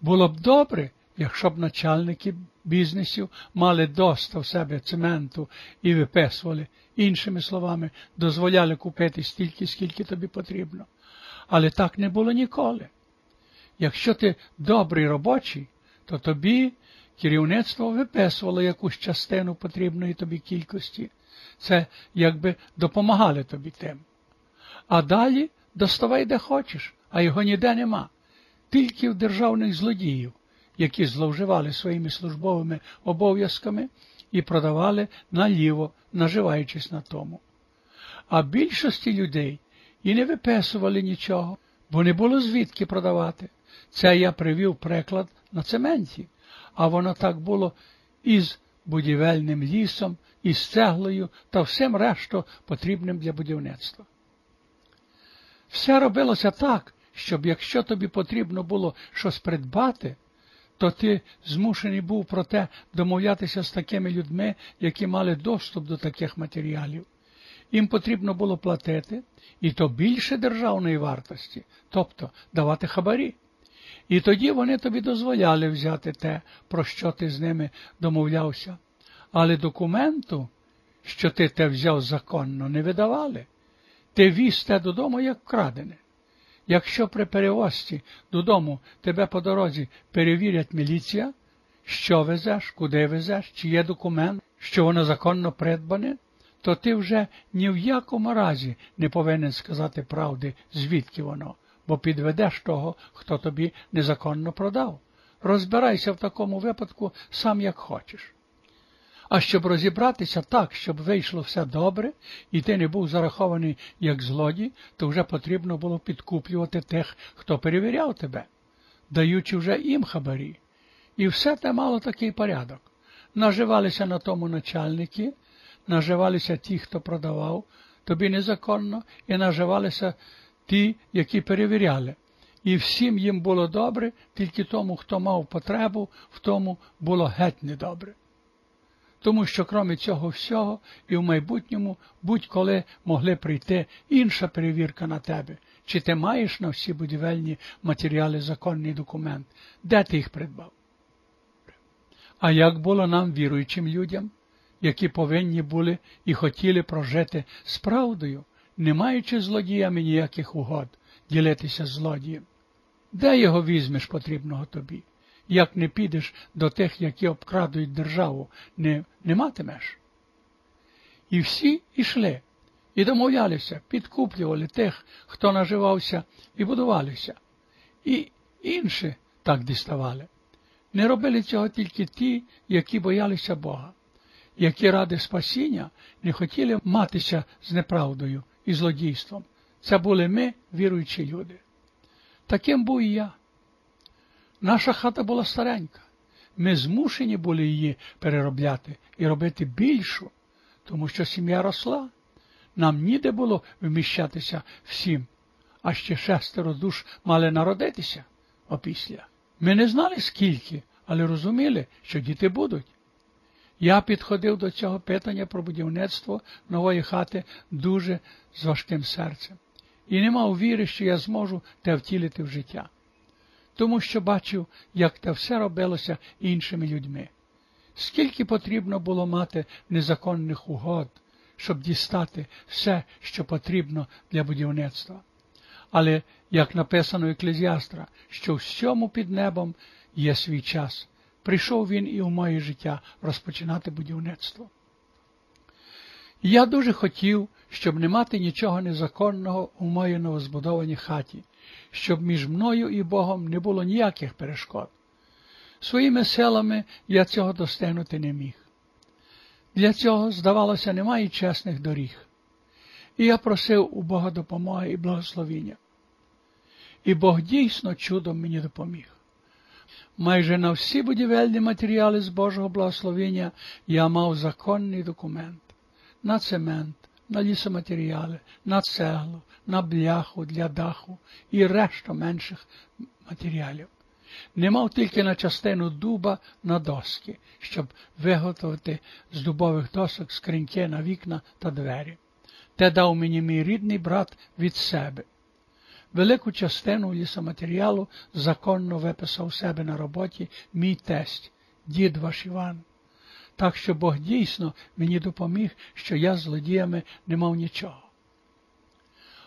Було б добре, якщо б начальники бізнесів мали доста в себе цементу і виписували, іншими словами, дозволяли купити стільки, скільки тобі потрібно. Але так не було ніколи. Якщо ти добрий робочий, то тобі керівництво виписувало якусь частину потрібної тобі кількості. Це якби допомагали тобі тим. А далі доставай де хочеш, а його ніде нема. Тільки в державних злодіїв, які зловживали своїми службовими обов'язками і продавали наліво, наживаючись на тому. А більшості людей і не виписували нічого, бо не було звідки продавати. Це я привів приклад на цементі, а воно так було із будівельним лісом, із цеглою та всім решту потрібним для будівництва. Все робилося так, щоб якщо тобі потрібно було щось придбати, то ти змушений був про те домовлятися з такими людьми, які мали доступ до таких матеріалів. Їм потрібно було платити, і то більше державної вартості, тобто давати хабарі. І тоді вони тобі дозволяли взяти те, про що ти з ними домовлявся. Але документу, що ти те взяв законно, не видавали. Ти віз те додому, як крадене. Якщо при перевозці додому тебе по дорозі перевірять міліція, що везеш, куди везеш, чи є документ, що воно законно придбане, то ти вже ні в якому разі не повинен сказати правди, звідки воно, бо підведеш того, хто тобі незаконно продав. Розбирайся в такому випадку сам як хочеш. А щоб розібратися так, щоб вийшло все добре, і ти не був зарахований як злодій, то вже потрібно було підкуплювати тих, хто перевіряв тебе, даючи вже їм хабарі. І все те мало такий порядок. Наживалися на тому начальники, наживалися ті, хто продавав тобі незаконно, і наживалися ті, які перевіряли. І всім їм було добре, тільки тому, хто мав потребу, в тому було геть недобре тому що крім цього всього, і в майбутньому будь-коли могли прийти інша перевірка на тебе, чи ти маєш на всі будівельні матеріали законний документ, де ти їх придбав. А як було нам віруючим людям, які повинні були і хотіли прожити з правдою, не маючи злодіями ніяких угод, ділитися злодієм? Де його візьмеш потрібного тобі? Як не підеш до тих, які обкрадують державу, не, не матимеш. І всі йшли, і домовлялися, підкуплювали тих, хто наживався, і будувалися, і інші так діставали. Не робили цього тільки ті, які боялися Бога, які ради спасіння не хотіли матися з неправдою і злодійством. Це були ми, віруючі люди. Таким був і я. Наша хата була старенька. Ми змушені були її переробляти і робити більшу, тому що сім'я росла. Нам ніде було вміщатися всім, а ще шестеро душ мали народитися опісля. Ми не знали скільки, але розуміли, що діти будуть. Я підходив до цього питання про будівництво нової хати дуже з важким серцем і не мав віри, що я зможу те втілити в життя тому що бачив, як те все робилося іншими людьми. Скільки потрібно було мати незаконних угод, щоб дістати все, що потрібно для будівництва. Але, як написано Еклезіастра, що всьому під небом є свій час, прийшов він і у моє життя розпочинати будівництво. Я дуже хотів, щоб не мати нічого незаконного у моїй новозбудованій хаті, щоб між мною і Богом не було ніяких перешкод. Своїми силами я цього достигнути не міг. Для цього, здавалося, немає чесних доріг. І я просив у Бога допомоги і благословіння. І Бог дійсно чудом мені допоміг. Майже на всі будівельні матеріали з Божого благословення я мав законний документ на цемент, на лісоматеріали, на цеглу, на бляху для даху і решту менших матеріалів. Не мав тільки на частину дуба на доски, щоб виготовити з дубових досок скриньки на вікна та двері. Те дав мені мій рідний брат від себе. велику частину лісоматеріалу законно виписав себе на роботі мій тесть, дід ваш Іван. Так що Бог дійсно мені допоміг, що я з злодіями не мав нічого.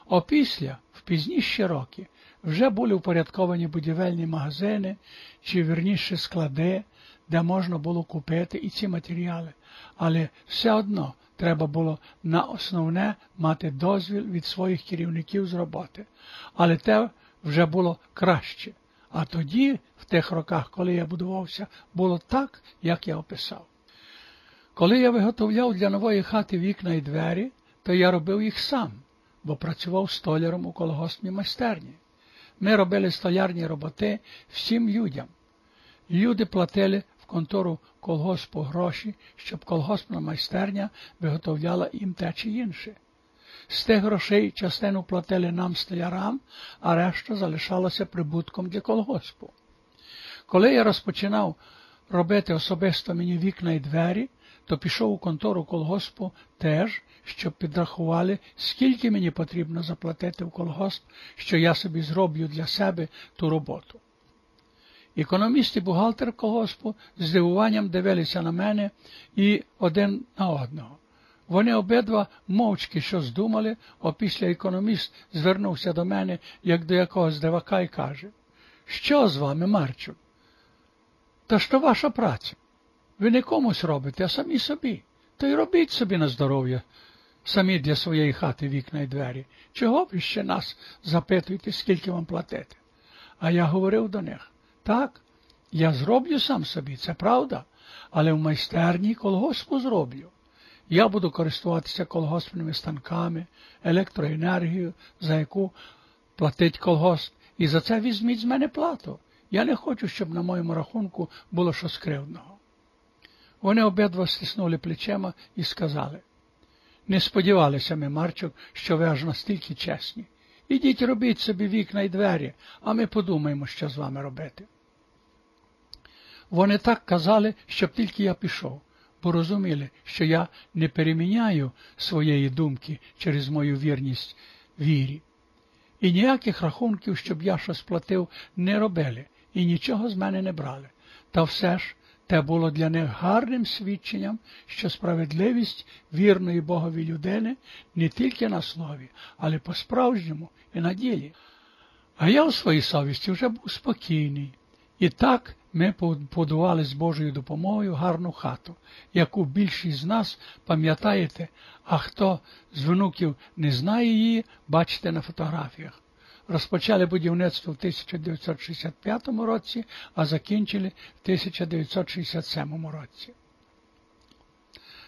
Опісля, в пізніші роки, вже були упорядковані будівельні магазини чи вірніше склади, де можна було купити і ці матеріали, але все одно треба було на основне мати дозвіл від своїх керівників з роботи. Але те вже було краще. А тоді, в тих роках, коли я будувався, було так, як я описав. Коли я виготовляв для нової хати вікна і двері, то я робив їх сам, бо працював столяром у колгоспній майстерні. Ми робили столярні роботи всім людям. Люди платили в контору колгоспу гроші, щоб колгоспна майстерня виготовляла їм те чи інше. З тих грошей частину платили нам столярам, а решта залишалася прибутком для колгоспу. Коли я розпочинав робити особисто мені вікна і двері, то пішов у контору колгоспу теж, щоб підрахували, скільки мені потрібно заплатити в колгосп, що я собі зроблю для себе ту роботу. Економіст і бухгалтер колгоспу з здивуванням дивилися на мене і один на одного. Вони обидва мовчки щось думали, а після економіст звернувся до мене, як до якогось дивака, і каже, що з вами, Марчук? Та що ваша праця? Ви не комусь робите, а самі собі. То й робіть собі на здоров'я, самі для своєї хати вікна й двері. Чого ви ще нас запитуєте, скільки вам платити? А я говорив до них так, я зроблю сам собі, це правда, але в майстерні колгоспу зроблю. Я буду користуватися колгоспними станками, електроенергією, за яку платить колгосп, і за це візьміть з мене плату. Я не хочу, щоб на моєму рахунку було щось кривдного. Вони обидва стиснули плечима і сказали не сподівалися ми, Марчук, що ви аж настільки чесні. Ідіть робіть собі вікна й двері, а ми подумаємо, що з вами робити. Вони так казали, щоб тільки я пішов, бо розуміли, що я не переміняю своєї думки через мою вірність вірі. І ніяких рахунків, щоб я щось платив, не робили і нічого з мене не брали. Та все ж те було для них гарним свідченням, що справедливість вірної Богові людини не тільки на слові, але по-справжньому і на ділі. А я у своїй совісті вже був спокійний. І так ми побудували з Божою допомогою гарну хату, яку більшість з нас пам'ятаєте, а хто з внуків не знає її, бачите на фотографіях розпочали будівництво в 1965 році, а закінчили в 1967 році.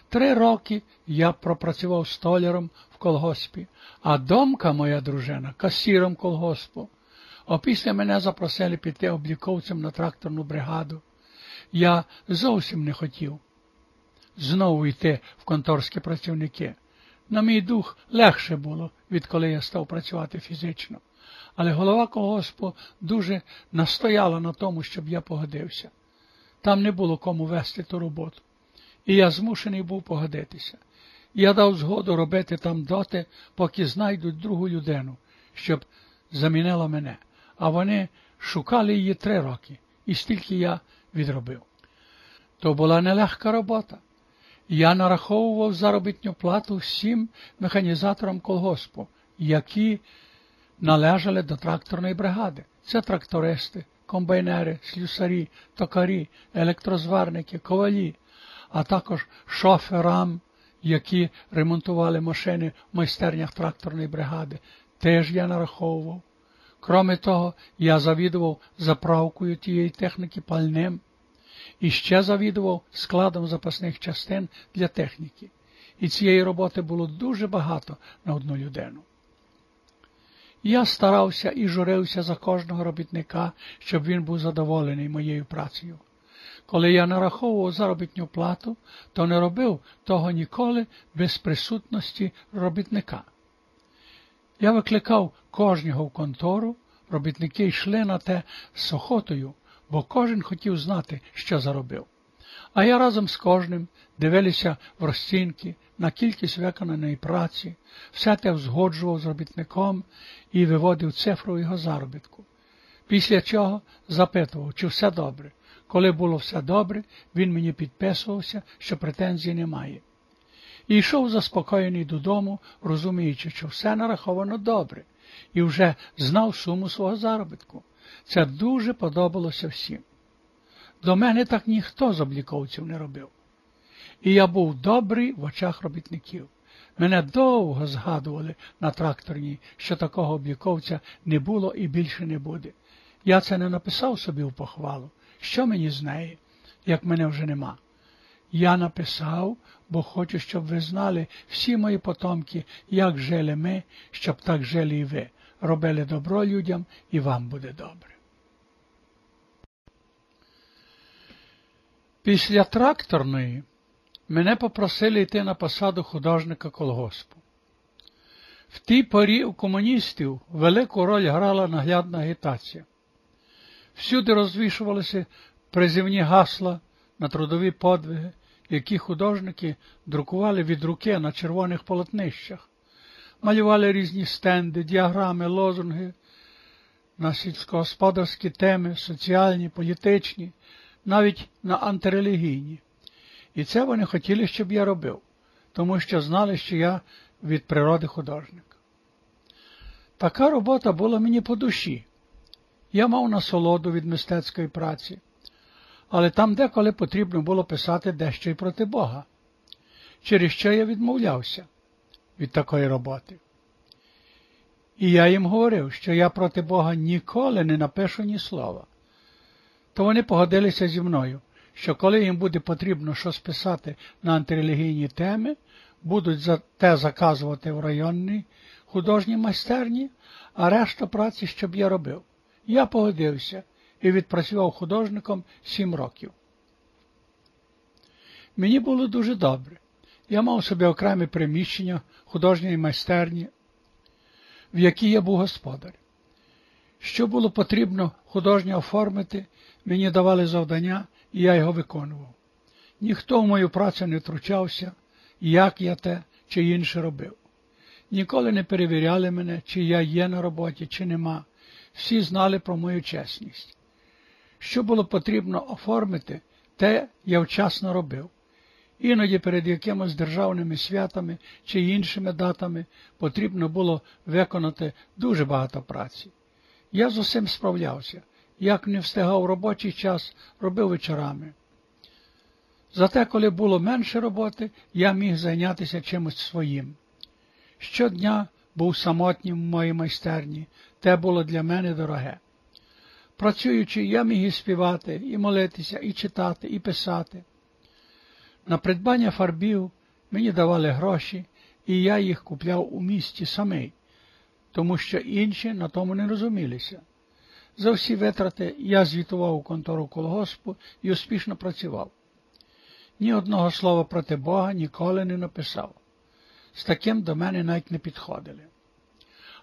Три роки я пропрацював столяром в колгоспі, а домка моя дружина касіром колгоспу. Опісля мене запросили піти обліковцем на тракторну бригаду. Я зовсім не хотів знову йти в конторські працівники. На мій дух легше було, відколи я став працювати фізично але голова колгоспу дуже настояла на тому, щоб я погодився. Там не було кому вести ту роботу. І я змушений був погодитися. Я дав згоду робити там доти, поки знайдуть другу людину, щоб замінила мене. А вони шукали її три роки, і стільки я відробив. То була нелегка робота. Я нараховував заробітню плату всім механізаторам колгоспу, які належали до тракторної бригади. Це трактористи, комбайнери, слюсарі, токарі, електрозварники, ковалі, а також шоферам, які ремонтували машини в майстернях тракторної бригади. Теж я нараховував. Кроме того, я завідував заправкою тієї техніки пальним і ще завідував складом запасних частин для техніки. І цієї роботи було дуже багато на одну людину. Я старався і журився за кожного робітника, щоб він був задоволений моєю працею. Коли я нараховував заробітню плату, то не робив того ніколи без присутності робітника. Я викликав кожного в контору, робітники йшли на те з охотою, бо кожен хотів знати, що заробив. А я разом з кожним дивилися в розцінки на кількість виконаної праці, все те взгоджував з робітником і виводив цифру його заробітку. Після чого запитував, чи все добре. Коли було все добре, він мені підписувався, що претензій немає. І йшов заспокоєний додому, розуміючи, що все нараховано добре, і вже знав суму свого заробітку. Це дуже подобалося всім. До мене так ніхто з обліковців не робив. І я був добрий в очах робітників. Мене довго згадували на тракторній, що такого обліковця не було і більше не буде. Я це не написав собі в похвалу. Що мені з неї, як мене вже нема? Я написав, бо хочу, щоб ви знали всі мої потомки, як жили ми, щоб так жили і ви. Робили добро людям, і вам буде добре. Після тракторної мене попросили йти на посаду художника колгоспу. В тій порі у комуністів велику роль грала наглядна агітація. Всюди розвішувалися призивні гасла на трудові подвиги, які художники друкували від руки на червоних полотнищах, малювали різні стенди, діаграми, лозунги на сільськогосподарські теми, соціальні, політичні, навіть на антирелігійні. І це вони хотіли, щоб я робив, тому що знали, що я від природи художник. Така робота була мені по душі. Я мав насолоду від мистецької праці, але там деколи потрібно було писати дещо й проти Бога, через що я відмовлявся від такої роботи. І я їм говорив, що я проти Бога ніколи не напишу ні слова. То вони погодилися зі мною, що коли їм буде потрібно щось писати на антирелігійні теми, будуть за те заказувати в районній художній майстерні, а решта праці, щоб я робив. Я погодився і відпрацював художником сім років. Мені було дуже добре. Я мав собі окреме приміщення художньої майстерні, в якій я був господар. Що було потрібно художньо оформити, мені давали завдання, і я його виконував. Ніхто в мою працю не втручався, як я те чи інше робив. Ніколи не перевіряли мене, чи я є на роботі, чи нема. Всі знали про мою чесність. Що було потрібно оформити, те я вчасно робив. Іноді перед якимось державними святами чи іншими датами потрібно було виконати дуже багато праці. Я з усім справлявся, як не встигав робочий час, робив вечорами. Зате, коли було менше роботи, я міг зайнятися чимось своїм. Щодня був самотнім в моїй майстерні, те було для мене дороге. Працюючи, я міг і співати, і молитися, і читати, і писати. На придбання фарбів мені давали гроші, і я їх купляв у місті самий, тому що інші на тому не розумілися. За всі витрати я звітував у контору колгоспу і успішно працював. Ні одного слова проти Бога ніколи не написав. З таким до мене навіть не підходили.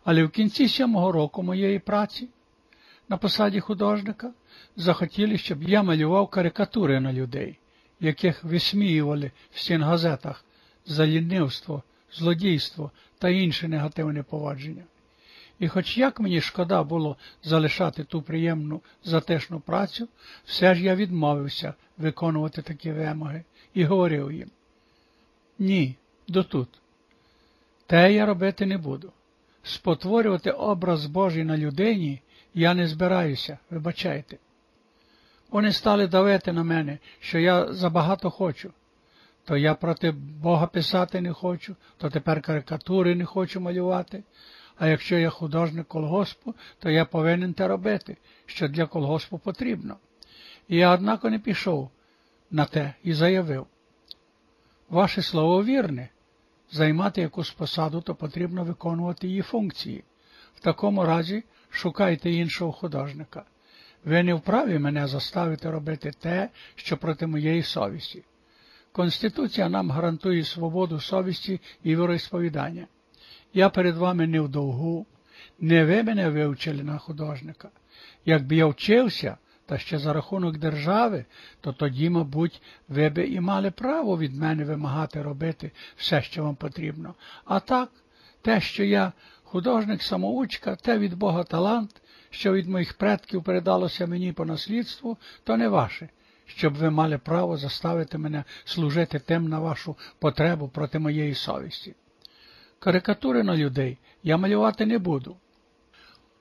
Але в кінці сьомого року моєї праці на посаді художника захотіли, щоб я малював карикатури на людей, яких висміювали в стінгазетах за лінивство, злодійство та інше негативне поводження. І хоч як мені шкода було залишати ту приємну затишну працю, все ж я відмовився виконувати такі вимоги і говорив їм ні, дотут. Те я робити не буду. Спотворювати образ Божий на людині я не збираюся, вибачайте. Вони стали давити на мене, що я забагато хочу. То я проти Бога писати не хочу, то тепер карикатури не хочу малювати. А якщо я художник колгоспу, то я повинен те робити, що для колгоспу потрібно. І я, однако, не пішов на те і заявив. Ваше слово вірне, займати якусь посаду, то потрібно виконувати її функції. В такому разі шукайте іншого художника. Ви не вправі мене заставити робити те, що проти моєї совісті. Конституція нам гарантує свободу совісті і віросповідання. Я перед вами не в довгу, не ви мене вивчили на художника. Якби я вчився, та ще за рахунок держави, то тоді, мабуть, ви би і мали право від мене вимагати робити все, що вам потрібно. А так, те, що я художник самоучка, те від Бога талант, що від моїх предків передалося мені по наслідству, то не ваше, щоб ви мали право заставити мене служити тим на вашу потребу проти моєї совісті. Карикатури на людей. Я малювати не буду,